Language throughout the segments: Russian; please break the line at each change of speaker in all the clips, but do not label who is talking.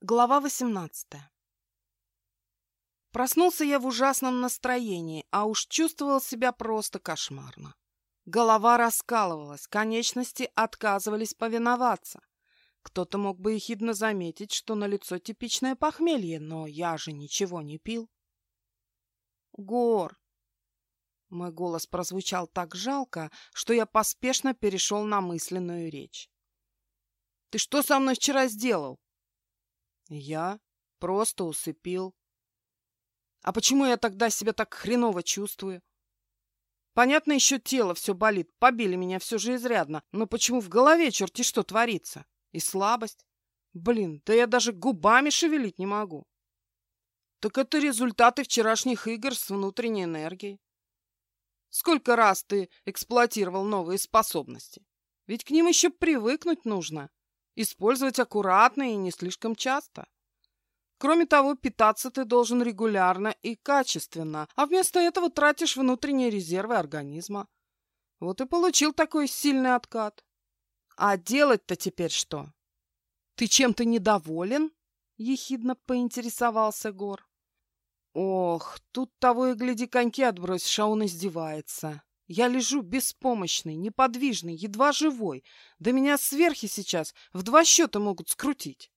Глава 18 Проснулся я в ужасном настроении, а уж чувствовал себя просто кошмарно. Голова раскалывалась, конечности отказывались повиноваться. Кто-то мог бы ехидно заметить, что на лицо типичное похмелье, но я же ничего не пил. «Гор!» Мой голос прозвучал так жалко, что я поспешно перешел на мысленную речь. «Ты что со мной вчера сделал?» Я просто усыпил. А почему я тогда себя так хреново чувствую? Понятно, еще тело все болит, побили меня все же изрядно, но почему в голове черти что творится? И слабость? Блин, да я даже губами шевелить не могу. Так это результаты вчерашних игр с внутренней энергией. Сколько раз ты эксплуатировал новые способности? Ведь к ним еще привыкнуть нужно. Использовать аккуратно и не слишком часто. Кроме того, питаться ты должен регулярно и качественно, а вместо этого тратишь внутренние резервы организма. Вот и получил такой сильный откат. А делать-то теперь что? Ты чем-то недоволен? Ехидно поинтересовался Гор. Ох, тут того и гляди коньки отбросишь, а он издевается. Я лежу беспомощный, неподвижный, едва живой. Да меня сверхи сейчас в два счета могут скрутить.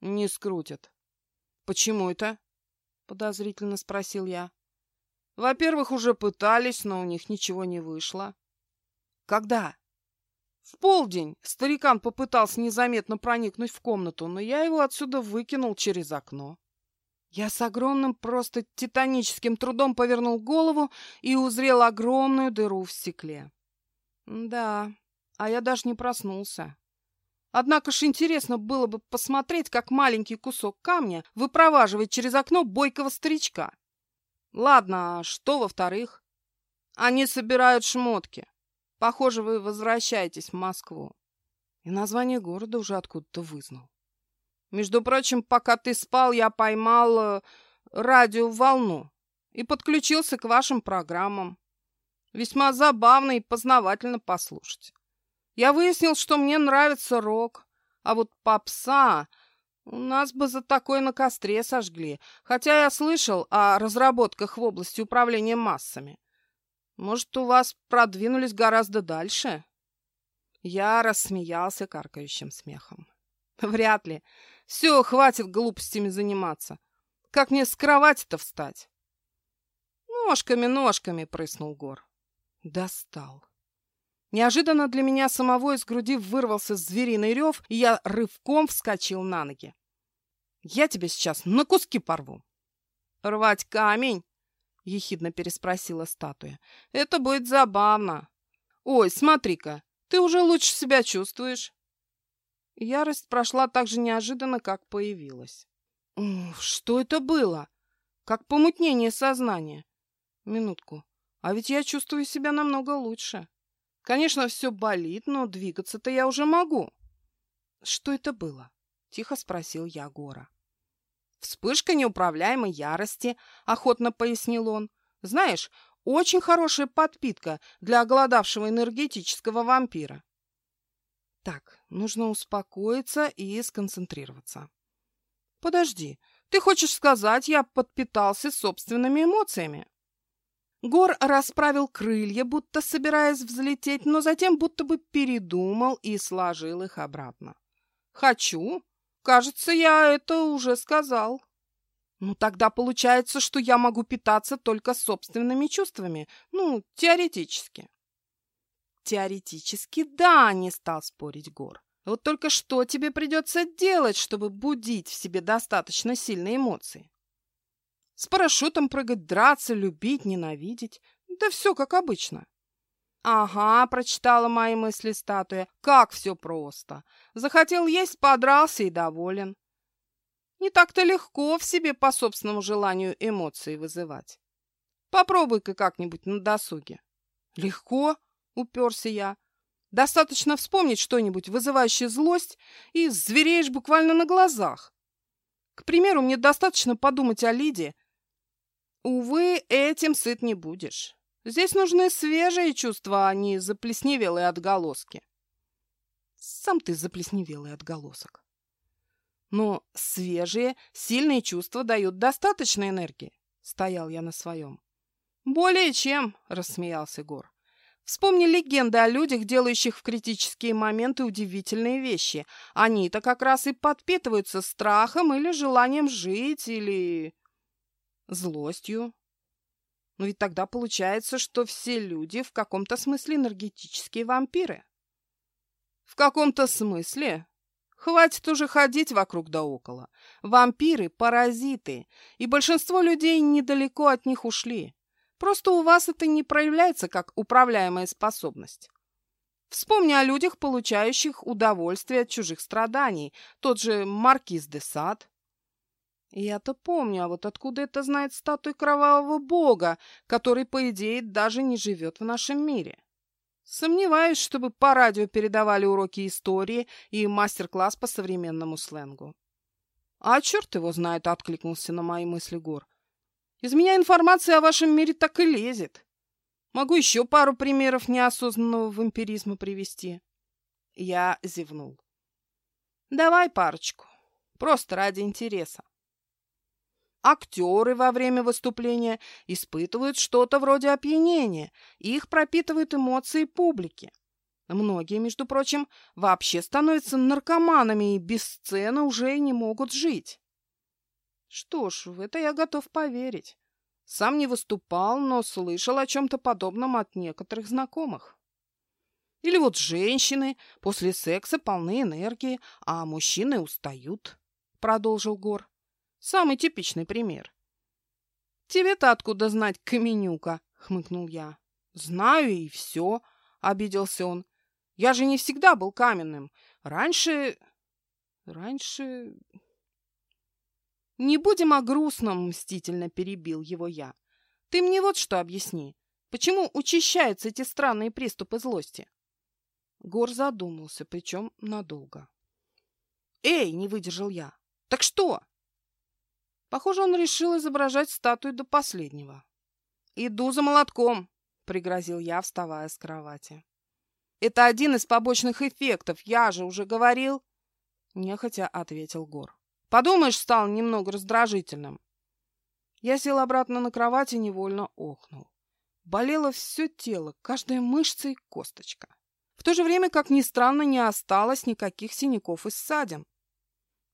Не скрутят. Почему это? Подозрительно спросил я. Во-первых, уже пытались, но у них ничего не вышло. Когда? В полдень старикан попытался незаметно проникнуть в комнату, но я его отсюда выкинул через окно. Я с огромным, просто титаническим трудом повернул голову и узрел огромную дыру в стекле. Да, а я даже не проснулся. Однако ж интересно было бы посмотреть, как маленький кусок камня выпроваживает через окно бойкого старичка. Ладно, а что во-вторых? Они собирают шмотки. Похоже, вы возвращаетесь в Москву. И название города уже откуда-то вызнал. Между прочим, пока ты спал, я поймал э, радиоволну и подключился к вашим программам. Весьма забавно и познавательно послушать. Я выяснил, что мне нравится рок, а вот попса у нас бы за такое на костре сожгли, хотя я слышал о разработках в области управления массами. Может, у вас продвинулись гораздо дальше?» Я рассмеялся каркающим смехом. «Вряд ли. Все, хватит глупостями заниматься. Как мне с кровати-то встать? Ножками, ножками, прыснул Гор. Достал. Неожиданно для меня самого из груди вырвался звериный рев, и я рывком вскочил на ноги. Я тебя сейчас на куски порву. Рвать камень? Ехидно переспросила статуя. Это будет забавно. Ой, смотри-ка, ты уже лучше себя чувствуешь. Ярость прошла так же неожиданно, как появилась. Что это было? Как помутнение сознания. Минутку. А ведь я чувствую себя намного лучше. Конечно, все болит, но двигаться-то я уже могу. Что это было? Тихо спросил я Гора. Вспышка неуправляемой ярости, охотно пояснил он. Знаешь, очень хорошая подпитка для оголодавшего энергетического вампира. Так, нужно успокоиться и сконцентрироваться. Подожди, ты хочешь сказать, я подпитался собственными эмоциями? Гор расправил крылья, будто собираясь взлететь, но затем будто бы передумал и сложил их обратно. «Хочу. Кажется, я это уже сказал». «Ну, тогда получается, что я могу питаться только собственными чувствами. Ну, теоретически». Теоретически да, не стал спорить Гор. Вот только что тебе придется делать, чтобы будить в себе достаточно сильные эмоции? С парашютом прыгать, драться, любить, ненавидеть. Да все как обычно. Ага, прочитала мои мысли статуя. Как все просто. Захотел есть, подрался и доволен. Не так-то легко в себе по собственному желанию эмоции вызывать. Попробуй-ка как-нибудь на досуге. Легко? Уперся я. Достаточно вспомнить что-нибудь, вызывающее злость, и звереешь буквально на глазах. К примеру, мне достаточно подумать о Лиде. Увы, этим сыт не будешь. Здесь нужны свежие чувства, а не заплесневелые отголоски. Сам ты заплесневелый отголосок. Но свежие, сильные чувства дают достаточно энергии. Стоял я на своем. Более чем, рассмеялся Гор. Вспомни легенды о людях, делающих в критические моменты удивительные вещи. Они-то как раз и подпитываются страхом или желанием жить, или злостью. Но ведь тогда получается, что все люди в каком-то смысле энергетические вампиры. В каком-то смысле? Хватит уже ходить вокруг да около. Вампиры – паразиты, и большинство людей недалеко от них ушли. Просто у вас это не проявляется как управляемая способность. Вспомни о людях, получающих удовольствие от чужих страданий. Тот же Маркиз де Сад. Я-то помню, а вот откуда это знает статуя кровавого бога, который, по идее, даже не живет в нашем мире? Сомневаюсь, чтобы по радио передавали уроки истории и мастер-класс по современному сленгу. А черт его знает, откликнулся на мои мысли Гор. Из меня информация о вашем мире так и лезет. Могу еще пару примеров неосознанного вампиризма привести. Я зевнул. Давай парочку. Просто ради интереса. Актеры во время выступления испытывают что-то вроде опьянения. Их пропитывают эмоции публики. Многие, между прочим, вообще становятся наркоманами и без сцены уже не могут жить. Что ж, в это я готов поверить. Сам не выступал, но слышал о чем-то подобном от некоторых знакомых. Или вот женщины после секса полны энергии, а мужчины устают, — продолжил Гор. Самый типичный пример. «Тебе-то откуда знать, Каменюка?» — хмыкнул я. «Знаю и все», — обиделся он. «Я же не всегда был каменным. Раньше... раньше...» «Не будем о грустном», — мстительно перебил его я. «Ты мне вот что объясни. Почему учащаются эти странные приступы злости?» Гор задумался, причем надолго. «Эй!» — не выдержал я. «Так что?» Похоже, он решил изображать статую до последнего. «Иду за молотком», — пригрозил я, вставая с кровати. «Это один из побочных эффектов, я же уже говорил», — нехотя ответил Гор. Подумаешь, стал немного раздражительным. Я сел обратно на кровать и невольно охнул. Болело все тело, каждая мышца и косточка. В то же время, как ни странно, не осталось никаких синяков и ссадин.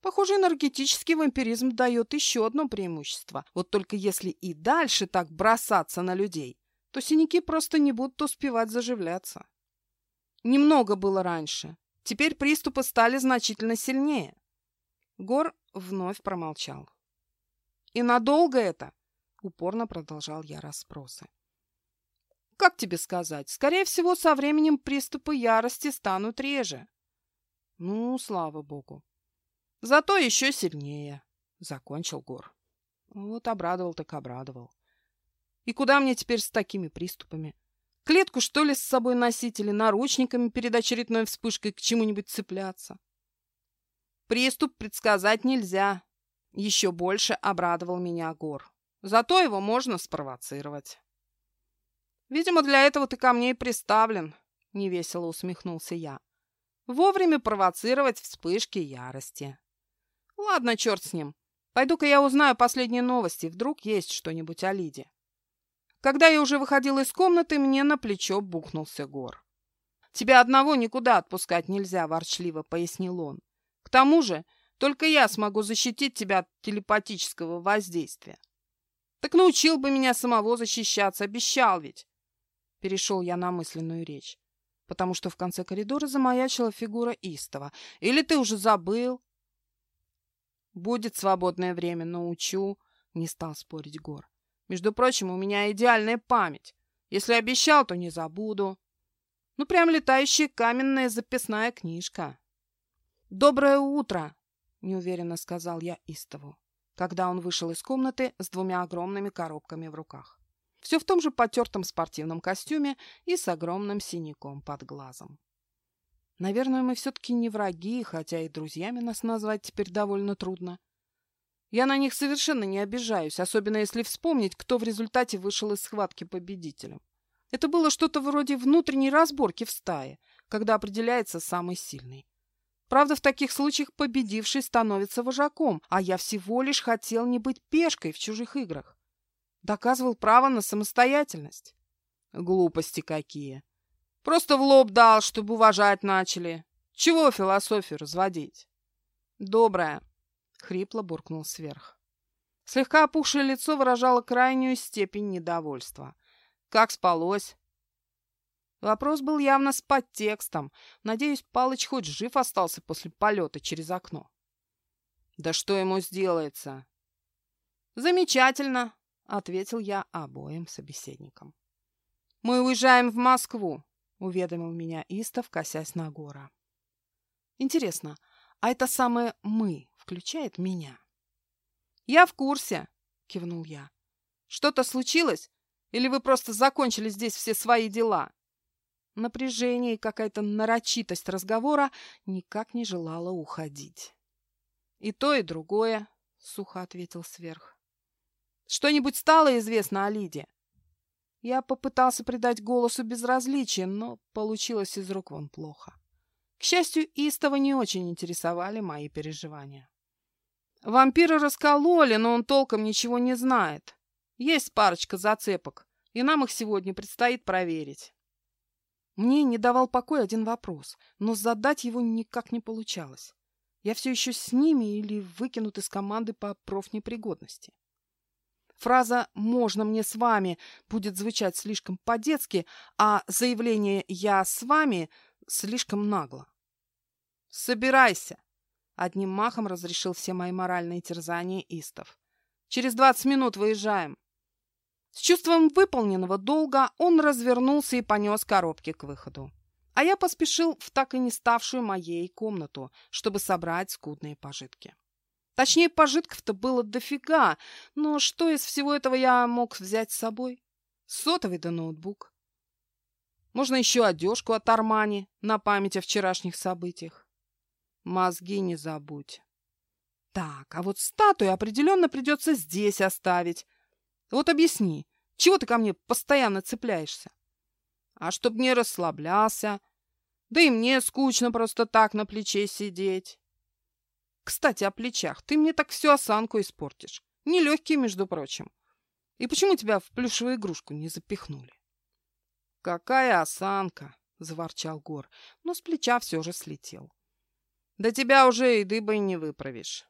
Похоже, энергетический вампиризм дает еще одно преимущество. Вот только если и дальше так бросаться на людей, то синяки просто не будут успевать заживляться. Немного было раньше. Теперь приступы стали значительно сильнее. Гор вновь промолчал. «И надолго это?» — упорно продолжал я расспросы. «Как тебе сказать? Скорее всего, со временем приступы ярости станут реже». «Ну, слава богу». «Зато еще сильнее», — закончил Гор. Вот обрадовал так обрадовал. «И куда мне теперь с такими приступами? Клетку, что ли, с собой носить или наручниками перед очередной вспышкой к чему-нибудь цепляться?» Приступ предсказать нельзя. Еще больше обрадовал меня Гор. Зато его можно спровоцировать. Видимо, для этого ты ко мне и приставлен, невесело усмехнулся я. Вовремя провоцировать вспышки ярости. Ладно, черт с ним. Пойду-ка я узнаю последние новости, вдруг есть что-нибудь о Лиде. Когда я уже выходил из комнаты, мне на плечо бухнулся Гор. «Тебя одного никуда отпускать нельзя», — ворчливо пояснил он тому же, только я смогу защитить тебя от телепатического воздействия. Так научил бы меня самого защищаться, обещал ведь. Перешел я на мысленную речь, потому что в конце коридора замаячила фигура Истова. Или ты уже забыл? Будет свободное время, научу, не стал спорить Гор. Между прочим, у меня идеальная память. Если обещал, то не забуду. Ну, прям летающая каменная записная книжка. «Доброе утро!» — неуверенно сказал я Истову, когда он вышел из комнаты с двумя огромными коробками в руках. Все в том же потертом спортивном костюме и с огромным синяком под глазом. Наверное, мы все-таки не враги, хотя и друзьями нас назвать теперь довольно трудно. Я на них совершенно не обижаюсь, особенно если вспомнить, кто в результате вышел из схватки победителем. Это было что-то вроде внутренней разборки в стае, когда определяется самый сильный. Правда, в таких случаях победивший становится вожаком, а я всего лишь хотел не быть пешкой в чужих играх. Доказывал право на самостоятельность. Глупости какие. Просто в лоб дал, чтобы уважать начали. Чего философию разводить? Добрая, — хрипло буркнул сверх. Слегка опухшее лицо выражало крайнюю степень недовольства. Как спалось? Вопрос был явно с подтекстом. Надеюсь, Палыч хоть жив остался после полета через окно. Да что ему сделается? Замечательно, ответил я обоим собеседникам. Мы уезжаем в Москву, уведомил меня Истов, косясь на гора. Интересно, а это самое «мы» включает меня? Я в курсе, кивнул я. Что-то случилось? Или вы просто закончили здесь все свои дела? Напряжение и какая-то нарочитость разговора никак не желала уходить. «И то, и другое», — сухо ответил сверх. «Что-нибудь стало известно о Лиде?» Я попытался придать голосу безразличие, но получилось из рук вон плохо. К счастью, Истова не очень интересовали мои переживания. Вампира раскололи, но он толком ничего не знает. Есть парочка зацепок, и нам их сегодня предстоит проверить. Мне не давал покоя один вопрос, но задать его никак не получалось. Я все еще с ними или выкинут из команды по профнепригодности. Фраза «можно мне с вами» будет звучать слишком по-детски, а заявление «я с вами» слишком нагло. «Собирайся!» — одним махом разрешил все мои моральные терзания Истов. «Через двадцать минут выезжаем!» С чувством выполненного долга он развернулся и понес коробки к выходу. А я поспешил в так и не ставшую моей комнату, чтобы собрать скудные пожитки. Точнее, пожитков-то было дофига, но что из всего этого я мог взять с собой? Сотовый да ноутбук. Можно еще одежку от Армани на память о вчерашних событиях. Мозги не забудь. Так, а вот статую определенно придется здесь оставить, вот объясни, чего ты ко мне постоянно цепляешься? А чтоб не расслаблялся. Да и мне скучно просто так на плече сидеть. Кстати, о плечах. Ты мне так всю осанку испортишь. Нелегкие, между прочим. И почему тебя в плюшевую игрушку не запихнули? Какая осанка, заворчал Гор, но с плеча все же слетел. Да тебя уже и дыбой не выправишь.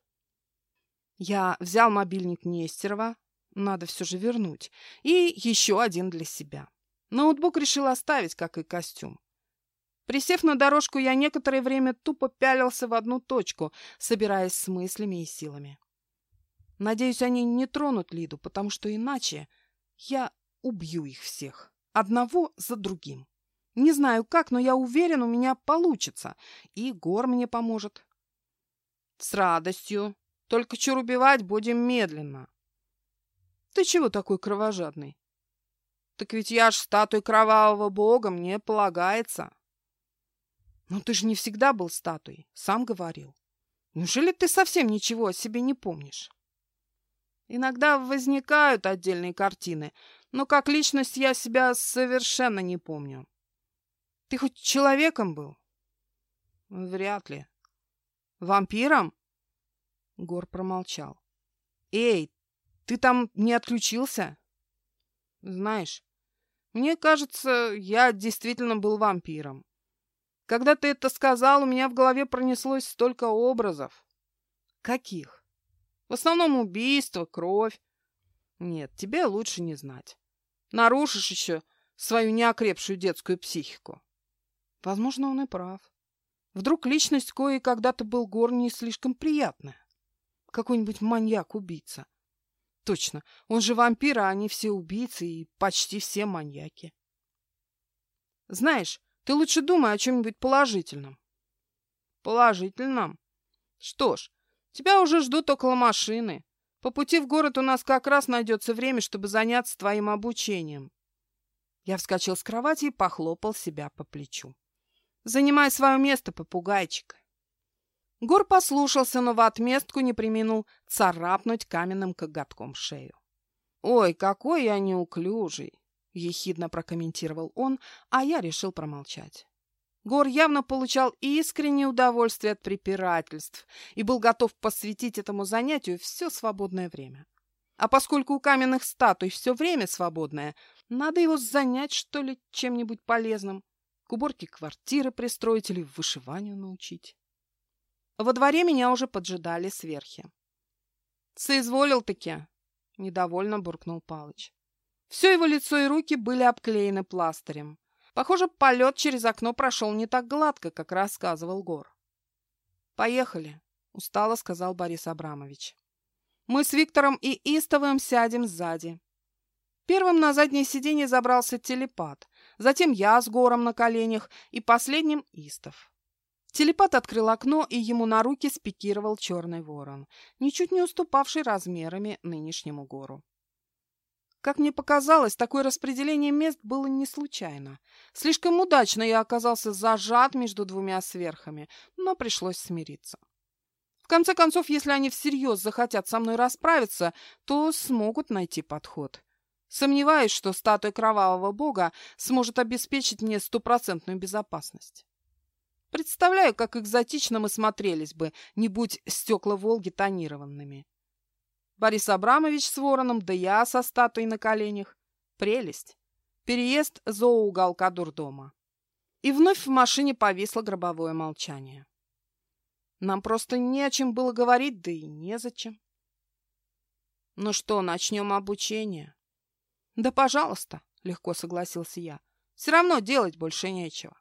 Я взял мобильник Нестерова, надо все же вернуть. И еще один для себя. Ноутбук решил оставить, как и костюм. Присев на дорожку, я некоторое время тупо пялился в одну точку, собираясь с мыслями и силами. Надеюсь, они не тронут Лиду, потому что иначе я убью их всех, одного за другим. Не знаю как, но я уверен, у меня получится, и Гор мне поможет. С радостью. Только чур убивать будем медленно. Ты чего такой кровожадный? Так ведь я ж статуей кровавого бога, мне полагается. Но ты же не всегда был статуей, сам говорил. Неужели ты совсем ничего о себе не помнишь? Иногда возникают отдельные картины, но как личность я себя совершенно не помню. Ты хоть человеком был? Вряд ли. Вампиром? Гор промолчал. Эй, ты там не отключился? Знаешь, мне кажется, я действительно был вампиром. Когда ты это сказал, у меня в голове пронеслось столько образов. Каких? В основном убийство, кровь. Нет, тебе лучше не знать. Нарушишь еще свою неокрепшую детскую психику. Возможно, он и прав. Вдруг личность кое когда-то был гор не слишком приятная. Какой-нибудь маньяк-убийца. Точно, он же вампир, а они все убийцы и почти все маньяки. Знаешь, ты лучше думай о чем-нибудь положительном. Положительном? Что ж, тебя уже ждут около машины. По пути в город у нас как раз найдется время, чтобы заняться твоим обучением. Я вскочил с кровати и похлопал себя по плечу. Занимай свое место, попугайчик. Гор послушался, но в отместку не приминул царапнуть каменным коготком шею. «Ой, какой я неуклюжий!» — ехидно прокомментировал он, а я решил промолчать. Гор явно получал искреннее удовольствие от препирательств и был готов посвятить этому занятию все свободное время. А поскольку у каменных статуй все время свободное, надо его занять, что ли, чем-нибудь полезным. К уборке квартиры пристроить или вышиванию научить. Во дворе меня уже поджидали сверхи. «Соизволил-таки!» — недовольно буркнул Палыч. Все его лицо и руки были обклеены пластырем. Похоже, полет через окно прошел не так гладко, как рассказывал Гор. «Поехали», — устало сказал Борис Абрамович. «Мы с Виктором и Истовым сядем сзади». Первым на заднее сиденье забрался телепат, затем я с Гором на коленях и последним Истов. Телепат открыл окно, и ему на руки спикировал черный ворон, ничуть не уступавший размерами нынешнему гору. Как мне показалось, такое распределение мест было не случайно. Слишком удачно я оказался зажат между двумя сверхами, но пришлось смириться. В конце концов, если они всерьез захотят со мной расправиться, то смогут найти подход. Сомневаюсь, что статуя кровавого бога сможет обеспечить мне стопроцентную безопасность. Представляю, как экзотично мы смотрелись бы, не будь стекла Волги тонированными. Борис Абрамович с вороном, да я со статуей на коленях. Прелесть. Переезд зооуголка дурдома. И вновь в машине повисло гробовое молчание. Нам просто не о чем было говорить, да и незачем. Ну что, начнем обучение? Да, пожалуйста, легко согласился я. Все равно делать больше нечего.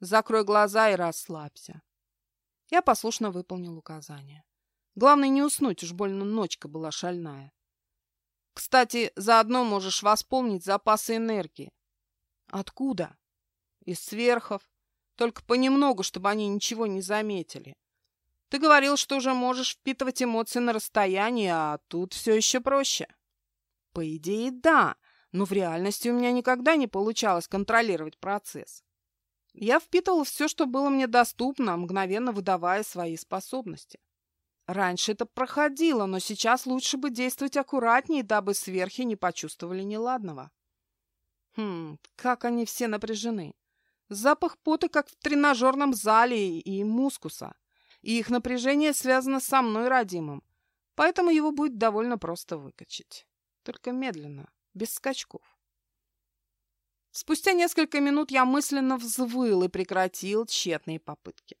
Закрой глаза и расслабься. Я послушно выполнил указание. Главное не уснуть, уж больно ночка была шальная. Кстати, заодно можешь восполнить запасы энергии. Откуда? Из сверхов. Только понемногу, чтобы они ничего не заметили. Ты говорил, что уже можешь впитывать эмоции на расстоянии, а тут все еще проще. По идее, да, но в реальности у меня никогда не получалось контролировать процесс. Я впитывал все, что было мне доступно, мгновенно выдавая свои способности. Раньше это проходило, но сейчас лучше бы действовать аккуратнее, дабы сверхи не почувствовали неладного. Хм, как они все напряжены. Запах пота, как в тренажерном зале, и мускуса. И их напряжение связано со мной, родимым. Поэтому его будет довольно просто выкачать. Только медленно, без скачков. Спустя несколько минут я мысленно взвыл и прекратил тщетные попытки.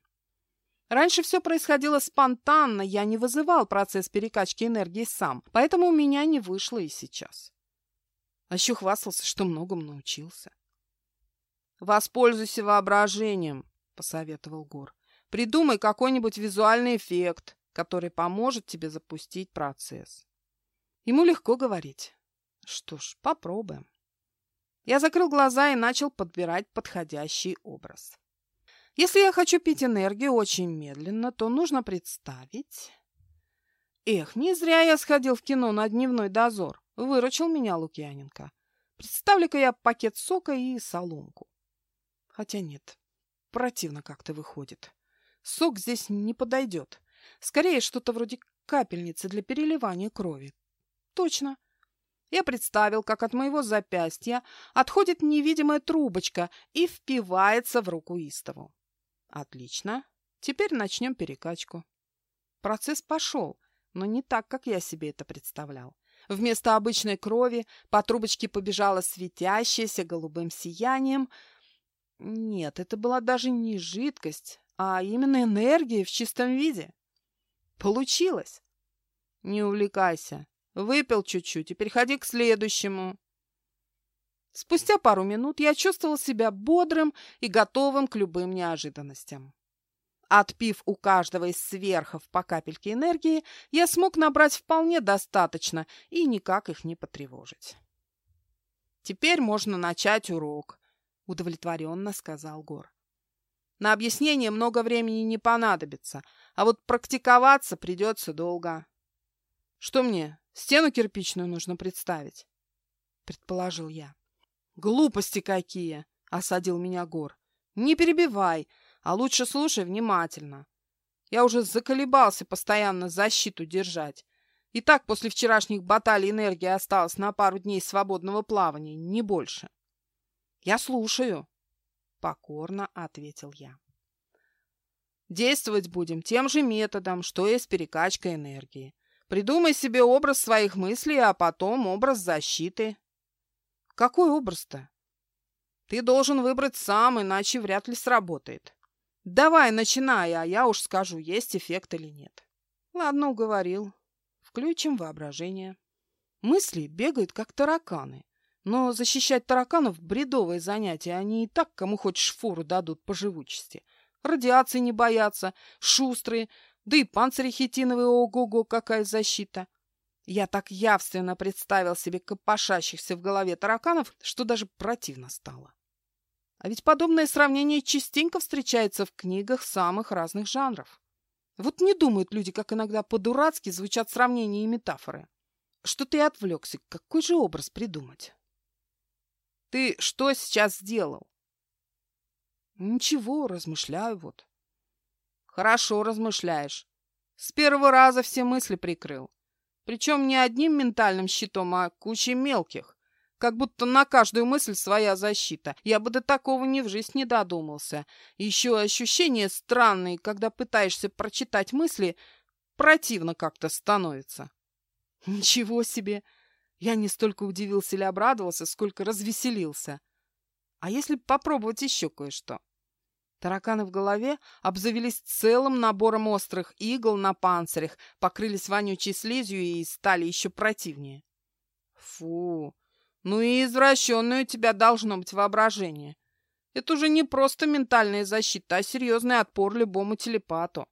Раньше все происходило спонтанно, я не вызывал процесс перекачки энергии сам, поэтому у меня не вышло и сейчас. А еще хвастался, что многому научился. «Воспользуйся воображением», — посоветовал Гор. «Придумай какой-нибудь визуальный эффект, который поможет тебе запустить процесс». Ему легко говорить. Что ж, попробуем. Я закрыл глаза и начал подбирать подходящий образ. Если я хочу пить энергию очень медленно, то нужно представить... Эх, не зря я сходил в кино на дневной дозор. Выручил меня Лукьяненко. Представлю-ка я пакет сока и соломку. Хотя нет, противно как-то выходит. Сок здесь не подойдет. Скорее, что-то вроде капельницы для переливания крови. Точно. Я представил, как от моего запястья отходит невидимая трубочка и впивается в руку Истову. Отлично. Теперь начнем перекачку. Процесс пошел, но не так, как я себе это представлял. Вместо обычной крови по трубочке побежала светящаяся голубым сиянием. Нет, это была даже не жидкость, а именно энергия в чистом виде. Получилось. Не увлекайся, Выпил чуть-чуть и переходи к следующему. Спустя пару минут я чувствовал себя бодрым и готовым к любым неожиданностям. Отпив у каждого из сверхов по капельке энергии, я смог набрать вполне достаточно и никак их не потревожить. «Теперь можно начать урок», — удовлетворенно сказал Гор. «На объяснение много времени не понадобится, а вот практиковаться придется долго. Что мне, Стену кирпичную нужно представить, — предположил я. — Глупости какие! — осадил меня Гор. — Не перебивай, а лучше слушай внимательно. Я уже заколебался постоянно защиту держать. И так после вчерашних баталий энергии осталось на пару дней свободного плавания, не больше. — Я слушаю. — покорно ответил я. Действовать будем тем же методом, что и с перекачкой энергии. Придумай себе образ своих мыслей, а потом образ защиты. Какой образ-то? Ты должен выбрать сам, иначе вряд ли сработает. Давай, начинай, а я уж скажу, есть эффект или нет. Ладно, уговорил. Включим воображение. Мысли бегают, как тараканы. Но защищать тараканов – бредовое занятие. Они и так, кому хочешь, фору дадут по живучести. Радиации не боятся, шустрые, да и панцири хитиновые, ого-го, какая защита. Я так явственно представил себе копошащихся в голове тараканов, что даже противно стало. А ведь подобное сравнение частенько встречается в книгах самых разных жанров. Вот не думают люди, как иногда по-дурацки звучат сравнения и метафоры. Что ты отвлекся, какой же образ придумать? Ты что сейчас сделал? Ничего, размышляю вот. Хорошо размышляешь. С первого раза все мысли прикрыл. Причем не одним ментальным щитом, а кучей мелких. Как будто на каждую мысль своя защита. Я бы до такого ни в жизнь не додумался. Еще ощущения странные, когда пытаешься прочитать мысли, противно как-то становится. Ничего себе! Я не столько удивился или обрадовался, сколько развеселился. А если попробовать еще кое-что? Тараканы в голове обзавелись целым набором острых игл на панцирях, покрылись вонючей слизью и стали еще противнее. Фу, ну и извращенное у тебя должно быть воображение. Это уже не просто ментальная защита, а серьезный отпор любому телепату.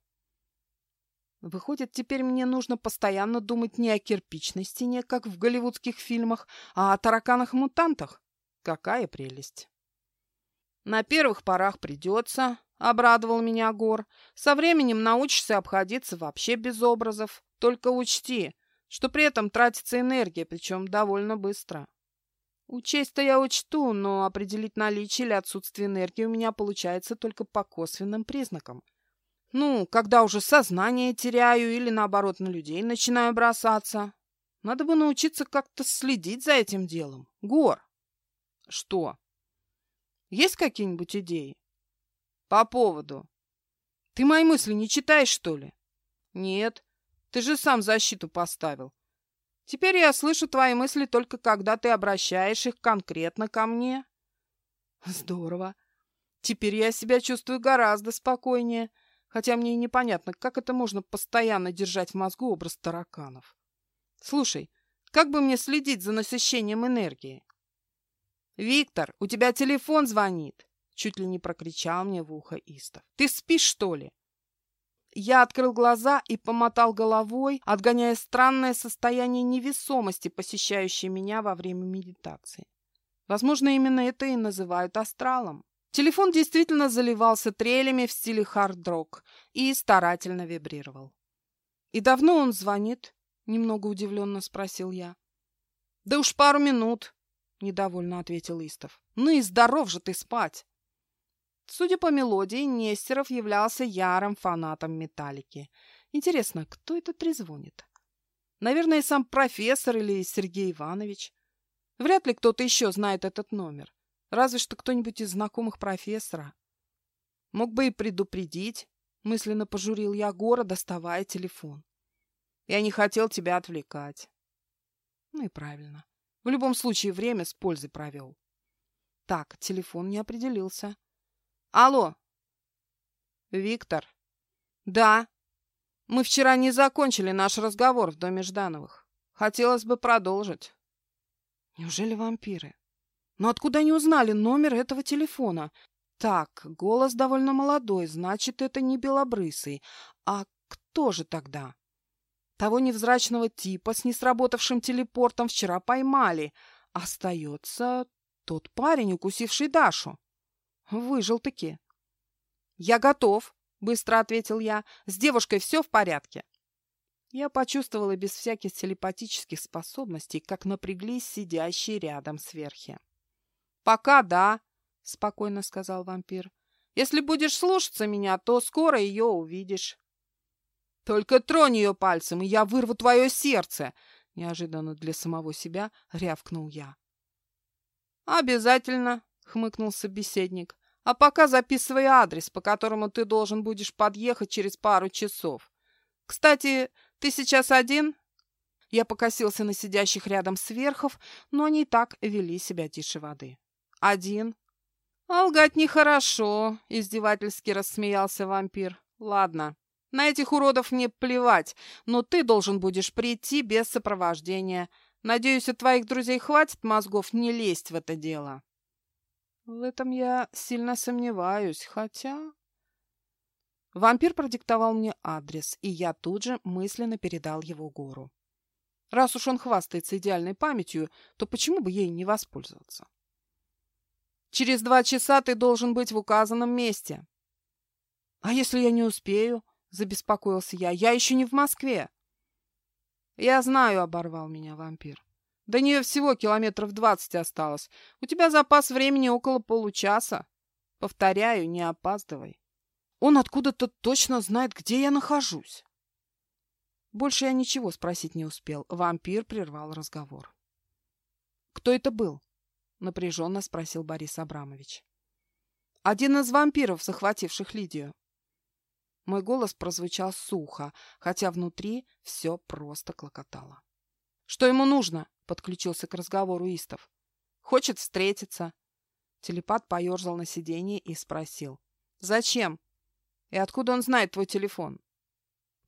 Выходит, теперь мне нужно постоянно думать не о кирпичной стене, как в голливудских фильмах, а о тараканах-мутантах. Какая прелесть! На первых порах придется, — обрадовал меня Гор. Со временем научишься обходиться вообще без образов. Только учти, что при этом тратится энергия, причем довольно быстро. Учесть-то я учту, но определить наличие или отсутствие энергии у меня получается только по косвенным признакам. Ну, когда уже сознание теряю или, наоборот, на людей начинаю бросаться. Надо бы научиться как-то следить за этим делом. Гор. Что? Есть какие-нибудь идеи? По поводу. Ты мои мысли не читаешь, что ли? Нет. Ты же сам защиту поставил. Теперь я слышу твои мысли только когда ты обращаешь их конкретно ко мне. Здорово. Теперь я себя чувствую гораздо спокойнее, хотя мне и непонятно, как это можно постоянно держать в мозгу образ тараканов. Слушай, как бы мне следить за насыщением энергии? «Виктор, у тебя телефон звонит!» Чуть ли не прокричал мне в ухо Истов. «Ты спишь, что ли?» Я открыл глаза и помотал головой, отгоняя странное состояние невесомости, посещающее меня во время медитации. Возможно, именно это и называют астралом. Телефон действительно заливался трелями в стиле хард-рок и старательно вибрировал. «И давно он звонит?» — немного удивленно спросил я. «Да уж пару минут», — недовольно ответил Истов. «Ну и здоров же ты спать!» Судя по мелодии, Нестеров являлся ярым фанатом «Металлики». Интересно, кто это трезвонит? Наверное, сам профессор или Сергей Иванович. Вряд ли кто-то еще знает этот номер. Разве что кто-нибудь из знакомых профессора. Мог бы и предупредить, мысленно пожурил я Гора, доставая телефон. Я не хотел тебя отвлекать. Ну и правильно. В любом случае, время с пользой провел. Так, телефон не определился. Алло. Виктор. Да. Мы вчера не закончили наш разговор в доме Ждановых. Хотелось бы продолжить. Неужели вампиры? Но откуда они узнали номер этого телефона? Так, голос довольно молодой, значит, это не белобрысый. А кто же тогда? Того невзрачного типа с несработавшим телепортом вчера поймали. Остается тот парень, укусивший Дашу. Выжил-таки. «Я готов», — быстро ответил я. «С девушкой все в порядке». Я почувствовала без всяких телепатических способностей, как напряглись сидящие рядом сверхи. «Пока да», — спокойно сказал вампир. «Если будешь слушаться меня, то скоро ее увидишь». «Только тронь ее пальцем, и я вырву твое сердце!» Неожиданно для самого себя рявкнул я. «Обязательно!» — хмыкнул собеседник. А пока записывай адрес, по которому ты должен будешь подъехать через пару часов. Кстати, ты сейчас один?» Я покосился на сидящих рядом сверхов, но они так вели себя тише воды. «Один?» «А лгать нехорошо», — издевательски рассмеялся вампир. «Ладно, на этих уродов мне плевать, но ты должен будешь прийти без сопровождения. Надеюсь, у твоих друзей хватит мозгов не лезть в это дело». В этом я сильно сомневаюсь, хотя... Вампир продиктовал мне адрес, и я тут же мысленно передал его гору. Раз уж он хвастается идеальной памятью, то почему бы ей не воспользоваться? Через два часа ты должен быть в указанном месте. А если я не успею? Забеспокоился я. Я еще не в Москве. Я знаю, оборвал меня вампир. До нее всего километров двадцать осталось. У тебя запас времени около получаса. Повторяю, не опаздывай. Он откуда-то точно знает, где я нахожусь. Больше я ничего спросить не успел. Вампир прервал разговор. «Кто это был?» — напряженно спросил Борис Абрамович. «Один из вампиров, захвативших Лидию». Мой голос прозвучал сухо, хотя внутри все просто клокотало. «Что ему нужно?» подключился к разговору Истов. «Хочет встретиться». Телепат поерзал на сиденье и спросил. «Зачем? И откуда он знает твой телефон?»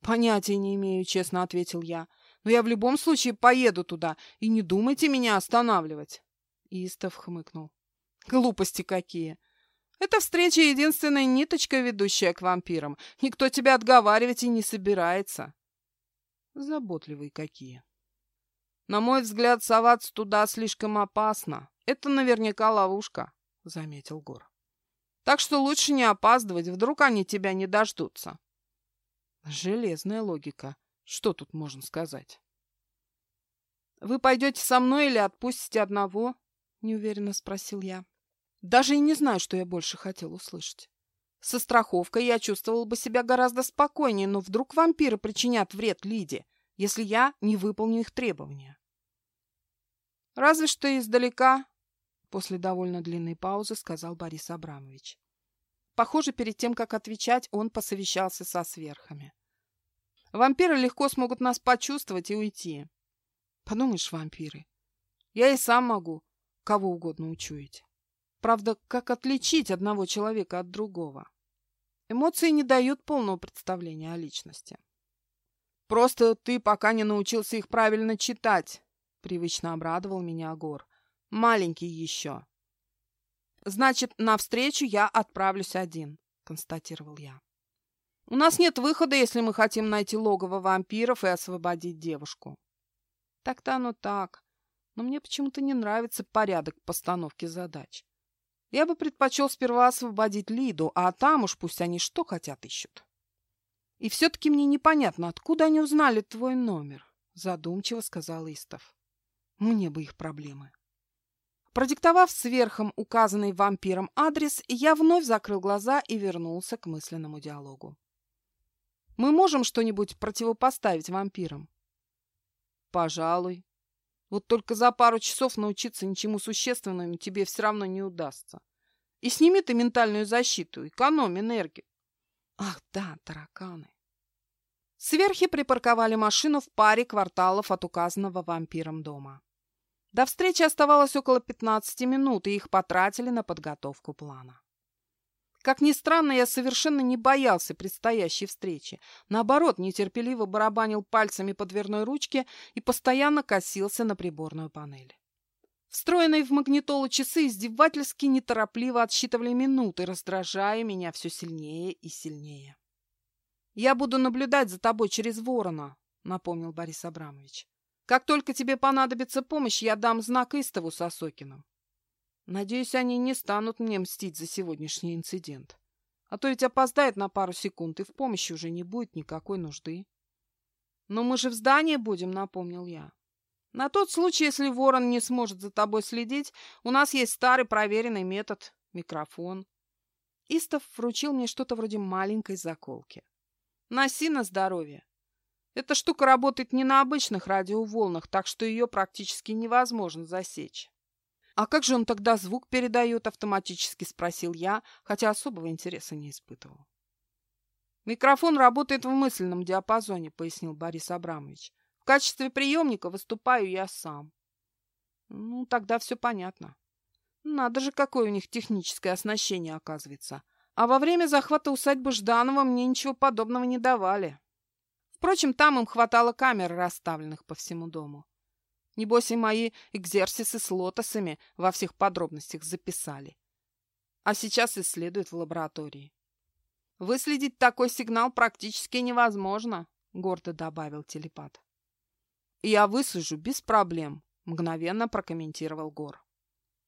«Понятия не имею», — честно ответил я. «Но я в любом случае поеду туда, и не думайте меня останавливать». Истов хмыкнул. «Глупости какие! Эта встреча — единственная ниточка, ведущая к вампирам. Никто тебя отговаривать и не собирается». Заботливые какие. На мой взгляд, соваться туда слишком опасно. Это наверняка ловушка, — заметил Гор. Так что лучше не опаздывать, вдруг они тебя не дождутся. Железная логика. Что тут можно сказать? «Вы пойдете со мной или отпустите одного?» — неуверенно спросил я. Даже и не знаю, что я больше хотел услышать. Со страховкой я чувствовал бы себя гораздо спокойнее, но вдруг вампиры причинят вред Лиде, если я не выполню их требования. Разве что издалека, после довольно длинной паузы сказал Борис Абрамович. Похоже, перед тем, как отвечать, он посовещался со сверхами. Вампиры легко смогут нас почувствовать и уйти. Подумаешь, вампиры. Я и сам могу кого угодно учуять. Правда, как отличить одного человека от другого? Эмоции не дают полного представления о личности. Просто ты пока не научился их правильно читать, — привычно обрадовал меня Гор. «Маленький еще». «Значит, навстречу я отправлюсь один», — констатировал я. «У нас нет выхода, если мы хотим найти логово вампиров и освободить девушку». «Так-то оно так, но мне почему-то не нравится порядок постановки задач. Я бы предпочел сперва освободить Лиду, а там уж пусть они что хотят ищут». «И все-таки мне непонятно, откуда они узнали твой номер», — задумчиво сказал Истов. Мне бы их проблемы. Продиктовав сверхом указанный вампиром адрес, я вновь закрыл глаза и вернулся к мысленному диалогу. Мы можем что-нибудь противопоставить вампирам? Пожалуй. Вот только за пару часов научиться ничему существенному тебе все равно не удастся. И сними ты ментальную защиту, экономь энергию. Ах да, тараканы. Сверхи припарковали машину в паре кварталов от указанного вампиром дома. До встречи оставалось около 15 минут, и их потратили на подготовку плана. Как ни странно, я совершенно не боялся предстоящей встречи. Наоборот, нетерпеливо барабанил пальцами по дверной ручке и постоянно косился на приборную панель. Встроенные в магнитолу часы издевательски неторопливо отсчитывали минуты, раздражая меня все сильнее и сильнее. «Я буду наблюдать за тобой через ворона», — напомнил Борис Абрамович. Как только тебе понадобится помощь, я дам знак Истову с Осокиным. Надеюсь, они не станут мне мстить за сегодняшний инцидент. А то ведь опоздает на пару секунд, и в помощи уже не будет никакой нужды. Но мы же в здании будем, напомнил я. На тот случай, если ворон не сможет за тобой следить, у нас есть старый проверенный метод — микрофон. Истов вручил мне что-то вроде маленькой заколки. Носи на здоровье. Эта штука работает не на обычных радиоволнах, так что ее практически невозможно засечь. «А как же он тогда звук передает?» – автоматически спросил я, хотя особого интереса не испытывал. «Микрофон работает в мысленном диапазоне», – пояснил Борис Абрамович. «В качестве приемника выступаю я сам». «Ну, тогда все понятно. Надо же, какое у них техническое оснащение оказывается. А во время захвата усадьбы Жданова мне ничего подобного не давали. Впрочем, там им хватало камер, расставленных по всему дому. Небось, и мои экзерсисы с лотосами во всех подробностях записали. А сейчас исследуют в лаборатории. Выследить такой сигнал практически невозможно, гордо добавил телепат. Я выслежу без проблем, мгновенно прокомментировал Гор.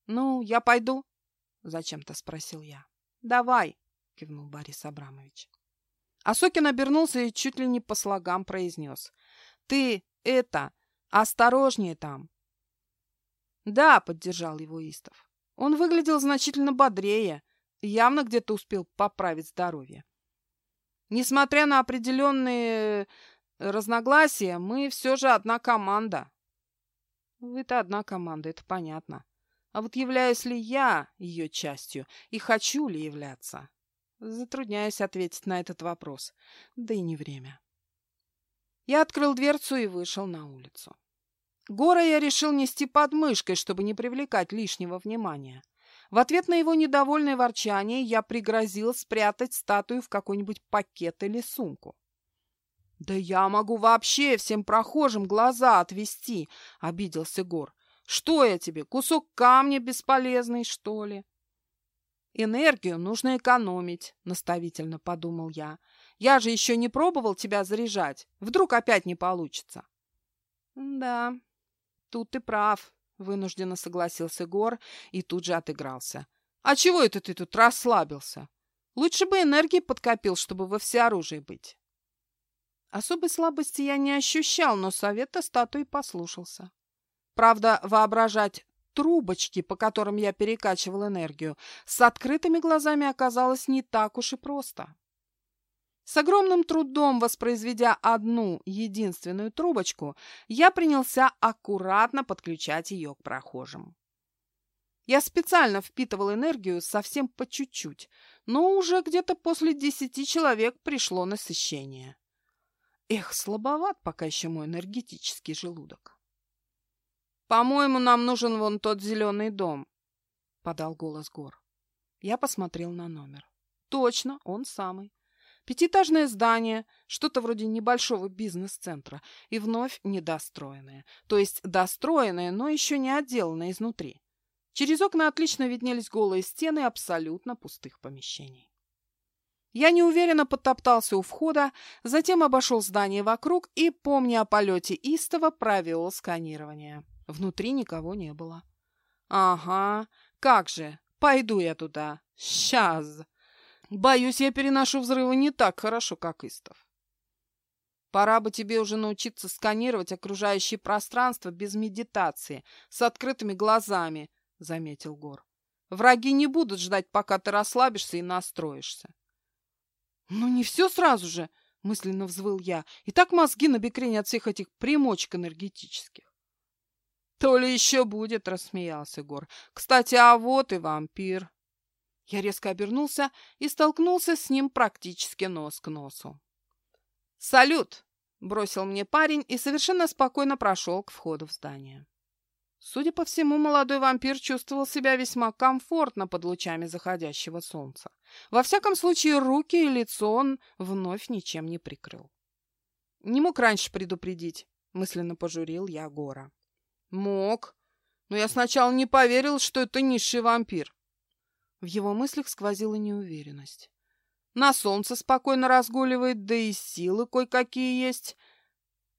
Ну, я пойду, зачем-то спросил я. Давай, кивнул Борис Абрамович. Асокин обернулся и чуть ли не по слогам произнес. Ты это, осторожнее там. Да, поддержал его Истов. Он выглядел значительно бодрее, явно где-то успел поправить здоровье. Несмотря на определенные разногласия, мы все же одна команда. Вы-то одна команда, это понятно. А вот являюсь ли я ее частью и хочу ли являться? Затрудняюсь ответить на этот вопрос. Да и не время. Я открыл дверцу и вышел на улицу. Гора я решил нести под мышкой, чтобы не привлекать лишнего внимания. В ответ на его недовольное ворчание я пригрозил спрятать статую в какой-нибудь пакет или сумку. «Да я могу вообще всем прохожим глаза отвести!» — обиделся Гор. «Что я тебе, кусок камня бесполезный, что ли?» «Энергию нужно экономить», — наставительно подумал я. «Я же еще не пробовал тебя заряжать. Вдруг опять не получится». «Да, тут ты прав», — вынужденно согласился Гор и тут же отыгрался. «А чего это ты тут расслабился? Лучше бы энергии подкопил, чтобы во всеоружии быть». Особой слабости я не ощущал, но совета статуи послушался. Правда, воображать трубочки, по которым я перекачивал энергию, с открытыми глазами оказалось не так уж и просто. С огромным трудом воспроизведя одну единственную трубочку, я принялся аккуратно подключать ее к прохожим. Я специально впитывал энергию совсем по чуть-чуть, но уже где-то после десяти человек пришло насыщение. Эх, слабоват пока еще мой энергетический желудок. «По-моему, нам нужен вон тот зеленый дом», — подал голос Гор. Я посмотрел на номер. «Точно, он самый. Пятиэтажное здание, что-то вроде небольшого бизнес-центра, и вновь недостроенное. То есть достроенное, но еще не отделанное изнутри. Через окна отлично виднелись голые стены абсолютно пустых помещений. Я неуверенно подтоптался у входа, затем обошел здание вокруг и, помня о полете Истова, провел сканирование. Внутри никого не было. Ага, как же, пойду я туда. Сейчас. Боюсь, я переношу взрывы не так хорошо, как Истов. Пора бы тебе уже научиться сканировать окружающее пространство без медитации, с открытыми глазами, — заметил Гор. Враги не будут ждать, пока ты расслабишься и настроишься. — Ну, не все сразу же, — мысленно взвыл я. И так мозги на бекрень от всех этих примочек энергетических. «То ли еще будет», — рассмеялся Гор. «Кстати, а вот и вампир». Я резко обернулся и столкнулся с ним практически нос к носу. «Салют!» — бросил мне парень и совершенно спокойно прошел к входу в здание. Судя по всему, молодой вампир чувствовал себя весьма комфортно под лучами заходящего солнца. Во всяком случае, руки и лицо он вновь ничем не прикрыл. «Не мог раньше предупредить», — мысленно пожурил я Гора. Мог. Но я сначала не поверил, что это низший вампир. В его мыслях сквозила неуверенность. На солнце спокойно разгуливает, да и силы кое-какие есть.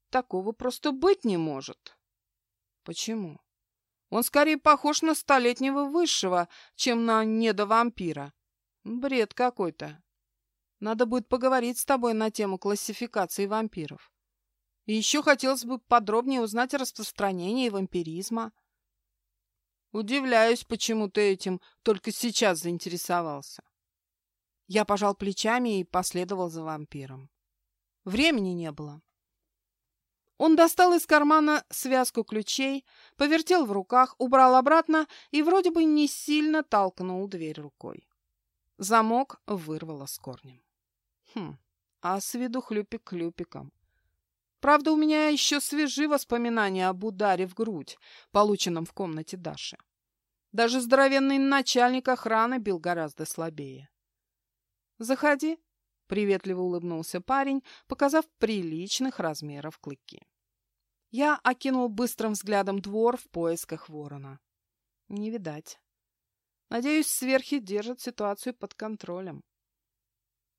Такого просто быть не может. Почему? Он скорее похож на столетнего высшего, чем на недовампира. Бред какой-то. Надо будет поговорить с тобой на тему классификации вампиров. И еще хотелось бы подробнее узнать о распространении вампиризма. Удивляюсь, почему ты этим только сейчас заинтересовался. Я пожал плечами и последовал за вампиром. Времени не было. Он достал из кармана связку ключей, повертел в руках, убрал обратно и вроде бы не сильно толкнул дверь рукой. Замок вырвало с корнем. Хм, а с виду хлюпик хлюпиком. Правда, у меня еще свежи воспоминания об ударе в грудь, полученном в комнате Даши. Даже здоровенный начальник охраны бил гораздо слабее. «Заходи», — приветливо улыбнулся парень, показав приличных размеров клыки. Я окинул быстрым взглядом двор в поисках ворона. Не видать. Надеюсь, сверхи держат ситуацию под контролем.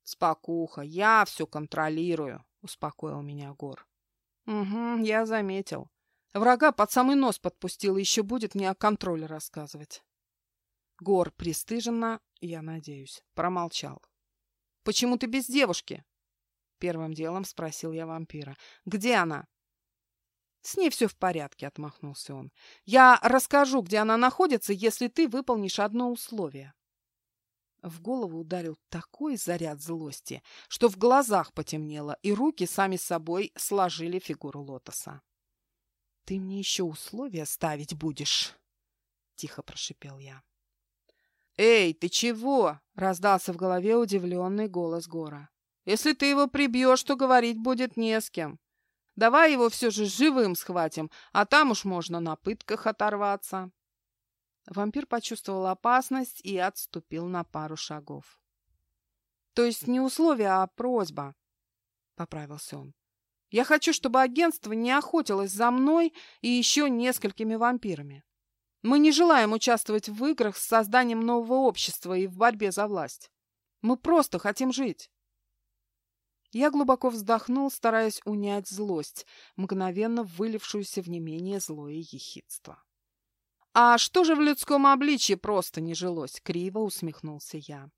«Спокуха, я все контролирую», — успокоил меня Гор. «Угу, я заметил. Врага под самый нос подпустил, еще будет мне о контроле рассказывать». Гор пристыженно, я надеюсь, промолчал. «Почему ты без девушки?» Первым делом спросил я вампира. «Где она?» «С ней все в порядке», — отмахнулся он. «Я расскажу, где она находится, если ты выполнишь одно условие». В голову ударил такой заряд злости, что в глазах потемнело, и руки сами собой сложили фигуру лотоса. «Ты мне еще условия ставить будешь?» — тихо прошипел я. «Эй, ты чего?» — раздался в голове удивленный голос Гора. «Если ты его прибьешь, то говорить будет не с кем. Давай его все же живым схватим, а там уж можно на пытках оторваться». Вампир почувствовал опасность и отступил на пару шагов. «То есть не условие, а просьба», — поправился он. «Я хочу, чтобы агентство не охотилось за мной и еще несколькими вампирами. Мы не желаем участвовать в играх с созданием нового общества и в борьбе за власть. Мы просто хотим жить». Я глубоко вздохнул, стараясь унять злость, мгновенно вылившуюся в не менее злое ехидство. «А что же в людском обличье просто не жилось?» — криво усмехнулся я.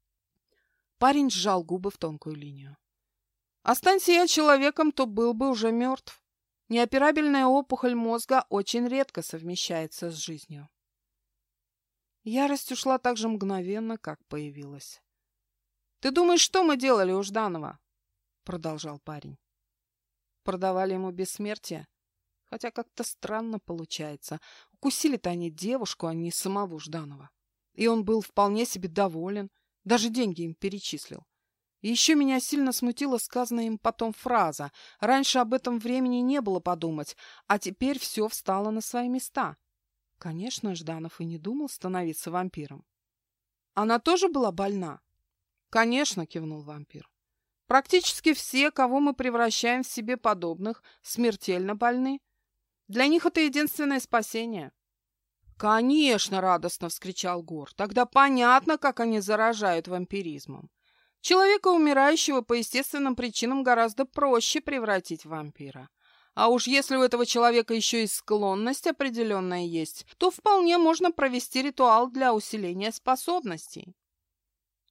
Парень сжал губы в тонкую линию. «Останься я человеком, то был бы уже мертв. Неоперабельная опухоль мозга очень редко совмещается с жизнью». Ярость ушла так же мгновенно, как появилась. «Ты думаешь, что мы делали у Жданова?» — продолжал парень. «Продавали ему бессмертие?» Хотя как-то странно получается. Укусили-то они девушку, а не самого Жданова. И он был вполне себе доволен. Даже деньги им перечислил. И еще меня сильно смутила сказанная им потом фраза. Раньше об этом времени не было подумать, а теперь все встало на свои места. Конечно, Жданов и не думал становиться вампиром. Она тоже была больна? Конечно, кивнул вампир. Практически все, кого мы превращаем в себе подобных, смертельно больны. Для них это единственное спасение. «Конечно!» — радостно вскричал Гор. «Тогда понятно, как они заражают вампиризмом. Человека, умирающего по естественным причинам, гораздо проще превратить в вампира. А уж если у этого человека еще и склонность определенная есть, то вполне можно провести ритуал для усиления способностей.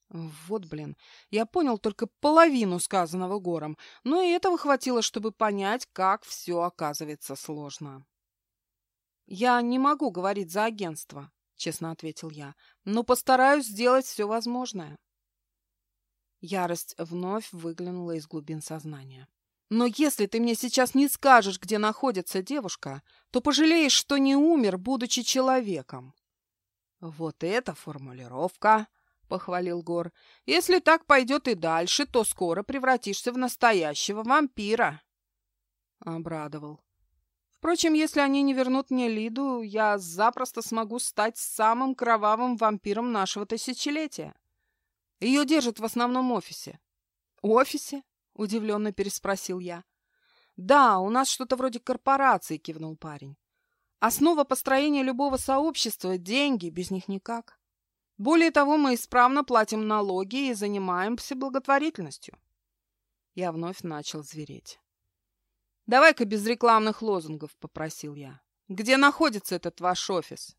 Вот, блин, я понял только половину сказанного гором, но и этого хватило, чтобы понять, как все оказывается сложно. «Я не могу говорить за агентство», — честно ответил я, «но постараюсь сделать все возможное». Ярость вновь выглянула из глубин сознания. «Но если ты мне сейчас не скажешь, где находится девушка, то пожалеешь, что не умер, будучи человеком». «Вот эта формулировка!» — похвалил Гор. «Если так пойдет и дальше, то скоро превратишься в настоящего вампира». Обрадовал. Впрочем, если они не вернут мне Лиду, я запросто смогу стать самым кровавым вампиром нашего тысячелетия. Ее держат в основном офисе. «Офисе?» — удивленно переспросил я. «Да, у нас что-то вроде корпорации», — кивнул парень. «Основа построения любого сообщества — деньги, без них никак». Более того, мы исправно платим налоги и занимаемся благотворительностью. Я вновь начал звереть. «Давай-ка без рекламных лозунгов», — попросил я. «Где находится этот ваш офис?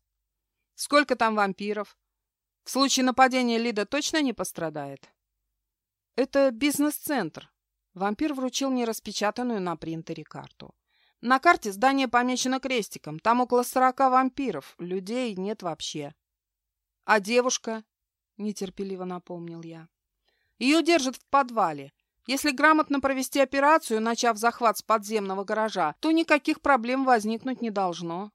Сколько там вампиров? В случае нападения Лида точно не пострадает?» «Это бизнес-центр». Вампир вручил мне распечатанную на принтере карту. На карте здание помечено крестиком. Там около сорока вампиров. Людей нет вообще. А девушка? Нетерпеливо напомнил я. Ее держат в подвале. Если грамотно провести операцию, начав захват с подземного гаража, то никаких проблем возникнуть не должно.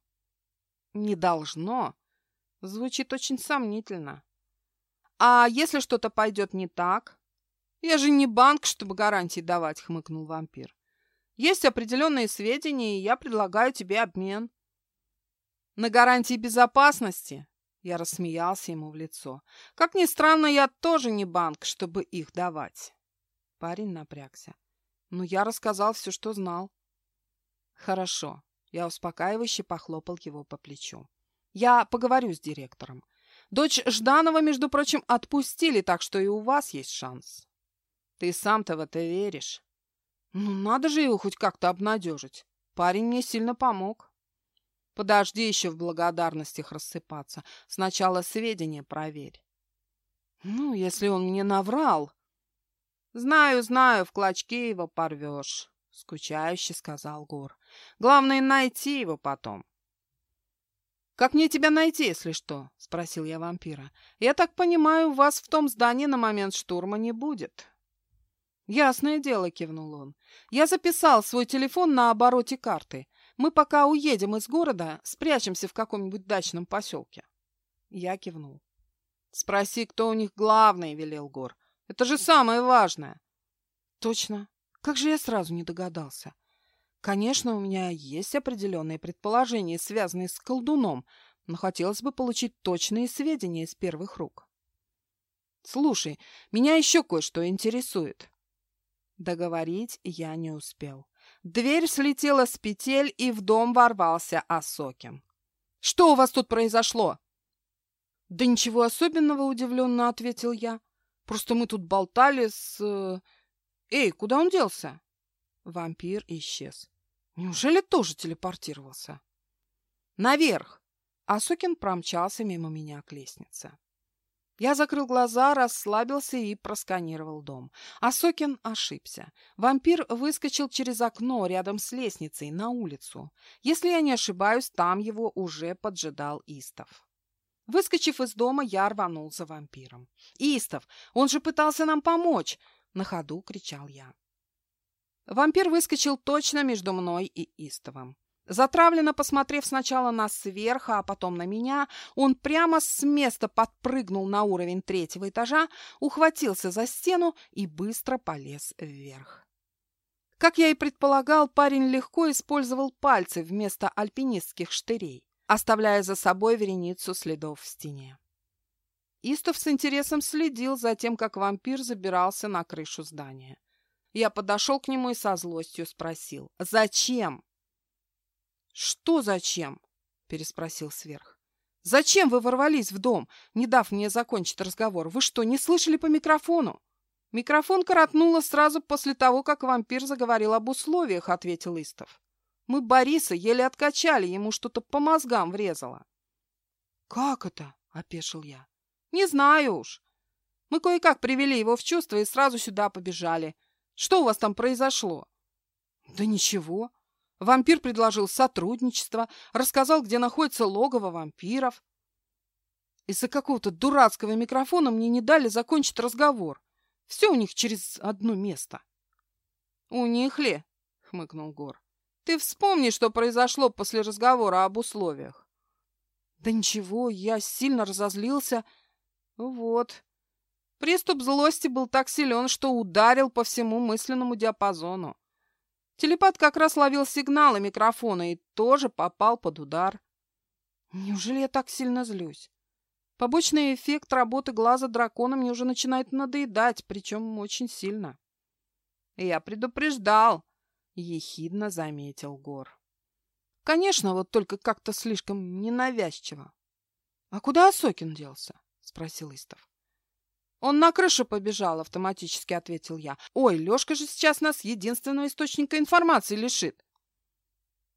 Не должно? Звучит очень сомнительно. А если что-то пойдет не так? Я же не банк, чтобы гарантии давать, хмыкнул вампир. Есть определенные сведения, и я предлагаю тебе обмен. На гарантии безопасности? Я рассмеялся ему в лицо. Как ни странно, я тоже не банк, чтобы их давать. Парень напрягся. Ну, я рассказал все, что знал. Хорошо. Я успокаивающе похлопал его по плечу. Я поговорю с директором. Дочь Жданова, между прочим, отпустили, так что и у вас есть шанс. Ты сам-то в это веришь? Ну, надо же его хоть как-то обнадежить. Парень мне сильно помог. Подожди еще в благодарностях рассыпаться. Сначала сведения проверь. Ну, если он мне наврал, «Знаю, знаю, в клочке его порвешь», — скучающе сказал Гор. «Главное, найти его потом». «Как мне тебя найти, если что?» — спросил я вампира. «Я так понимаю, вас в том здании на момент штурма не будет». «Ясное дело», — кивнул он. «Я записал свой телефон на обороте карты. Мы пока уедем из города, спрячемся в каком-нибудь дачном поселке». Я кивнул. «Спроси, кто у них главный», — велел Гор. Это же самое важное. Точно. Как же я сразу не догадался? Конечно, у меня есть определенные предположения, связанные с колдуном, но хотелось бы получить точные сведения из первых рук. Слушай, меня еще кое-что интересует. Договорить я не успел. Дверь слетела с петель, и в дом ворвался Осокин. «Что у вас тут произошло?» «Да ничего особенного», — удивленно ответил я. Просто мы тут болтали с... Э, эй, куда он делся? Вампир исчез. Неужели тоже телепортировался? Наверх! Асокин промчался мимо меня к лестнице. Я закрыл глаза, расслабился и просканировал дом. Асокин ошибся. Вампир выскочил через окно рядом с лестницей на улицу. Если я не ошибаюсь, там его уже поджидал Истов. Выскочив из дома, я рванул за вампиром. «Истов, он же пытался нам помочь!» — на ходу кричал я. Вампир выскочил точно между мной и Истовым. Затравленно посмотрев сначала на сверху, а потом на меня, он прямо с места подпрыгнул на уровень третьего этажа, ухватился за стену и быстро полез вверх. Как я и предполагал, парень легко использовал пальцы вместо альпинистских штырей оставляя за собой вереницу следов в стене. Истов с интересом следил за тем, как вампир забирался на крышу здания. Я подошел к нему и со злостью спросил. «Зачем?» «Что зачем?» – переспросил сверх. «Зачем вы ворвались в дом, не дав мне закончить разговор? Вы что, не слышали по микрофону?» «Микрофон коротнуло сразу после того, как вампир заговорил об условиях», – ответил Истов. Мы Бориса еле откачали, ему что-то по мозгам врезало. «Как это?» — опешил я. «Не знаю уж. Мы кое-как привели его в чувство и сразу сюда побежали. Что у вас там произошло?» «Да ничего. Вампир предложил сотрудничество, рассказал, где находится логово вампиров. Из-за какого-то дурацкого микрофона мне не дали закончить разговор. Все у них через одно место». «У них ли?» — хмыкнул Гор. Ты вспомни, что произошло после разговора об условиях. Да ничего, я сильно разозлился. Вот. Приступ злости был так силен, что ударил по всему мысленному диапазону. Телепат как раз ловил сигналы микрофона и тоже попал под удар. Неужели я так сильно злюсь? Побочный эффект работы глаза дракона мне уже начинает надоедать, причем очень сильно. Я предупреждал, — ехидно заметил Гор. «Конечно, вот только как-то слишком ненавязчиво». «А куда Осокин делся?» — спросил Истов. «Он на крышу побежал», — автоматически ответил я. «Ой, Лешка же сейчас нас единственного источника информации лишит».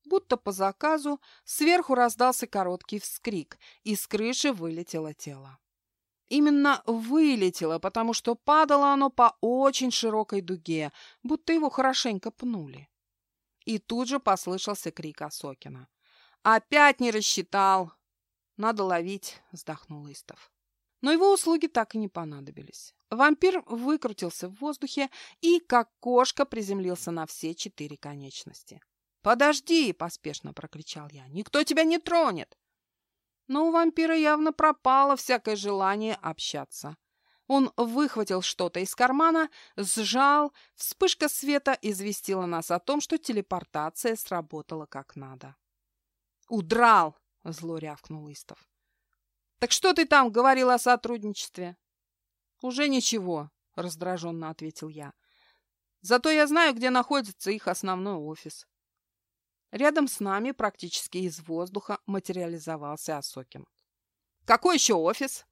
Будто по заказу сверху раздался короткий вскрик, и с крыши вылетело тело. Именно вылетело, потому что падало оно по очень широкой дуге, будто его хорошенько пнули. И тут же послышался крик Осокина. «Опять не рассчитал!» «Надо ловить!» — вздохнул Истов. Но его услуги так и не понадобились. Вампир выкрутился в воздухе и, как кошка, приземлился на все четыре конечности. «Подожди!» – поспешно прокричал я. «Никто тебя не тронет!» Но у вампира явно пропало всякое желание общаться. Он выхватил что-то из кармана, сжал, вспышка света известила нас о том, что телепортация сработала как надо. «Удрал!» — зло рявкнул Истов. «Так что ты там говорил о сотрудничестве?» «Уже ничего», — раздраженно ответил я. «Зато я знаю, где находится их основной офис». Рядом с нами, практически из воздуха, материализовался Осокин. «Какой еще офис?»